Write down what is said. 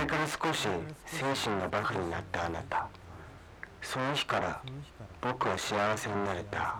れから少し精神がバカになったあなた。その日から僕は幸せになれた。